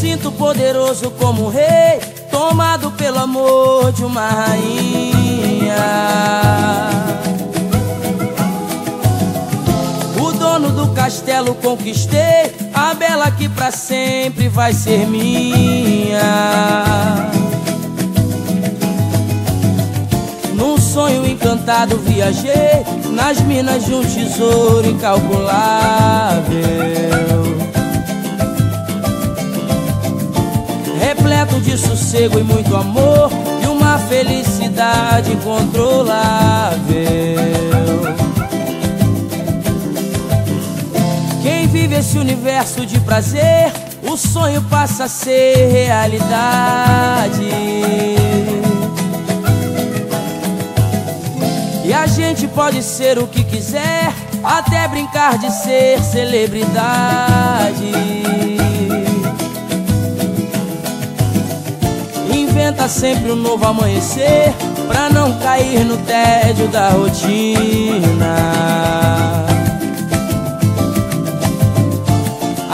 sinto poderoso como um rei, tomado pelo amor de uma rainha. O dono do castelo conquistei, a bela que pra sempre vai ser minha. Num sonho encantado viajei nas minas de um tesouro incalculável. De sossego e muito amor e uma felicidade incontrolável. Quem vive esse universo de prazer, o sonho passa a ser realidade. E a gente pode ser o que quiser, até brincar de ser celebridade. Inventa sempre um novo amanhecer Pra não cair no tédio da rotina.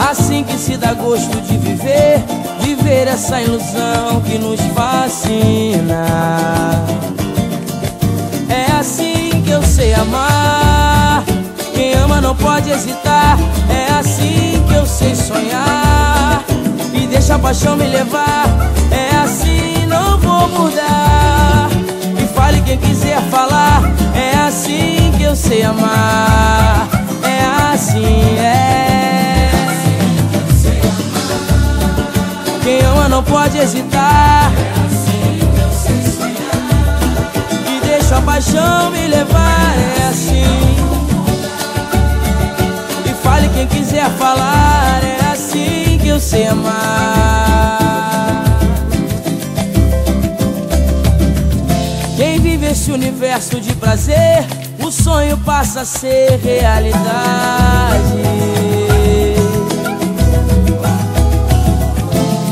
Assim que se dá gosto de viver Viver essa ilusão que nos fascina. É assim que eu sei amar. Quem ama não pode hesitar. É assim que eu sei sonhar. E deixa a paixão me levar. É sei amar. É assim, é. Quem ama não pode hesitar. E deixa a paixão me levar, é assim. E fale quem quiser falar, é assim que eu sei amar. Nesse universo de prazer, o sonho passa a ser realidade.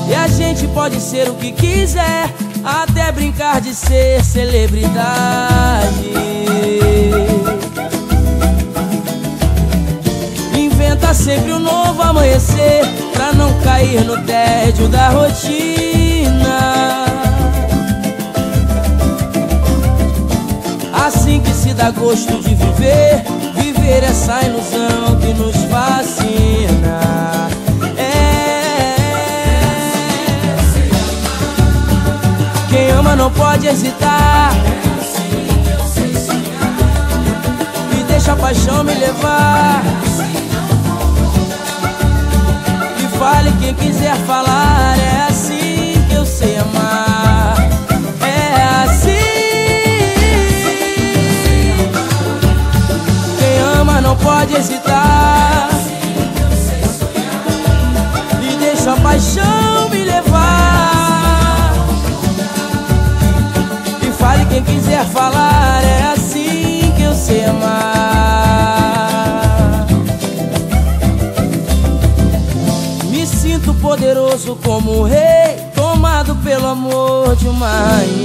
E a gente pode ser o que quiser, até brincar de ser celebridade. Inventa sempre um novo amanhecer, pra não cair no tédio da rotina. Se dá gosto de viver Viver essa ilusão que nos fascina. É. Quem ama não pode hesitar. E deixa a paixão me levar. E fale quem quiser falar É poderoso como um rei Tomado pelo amor de uma rainha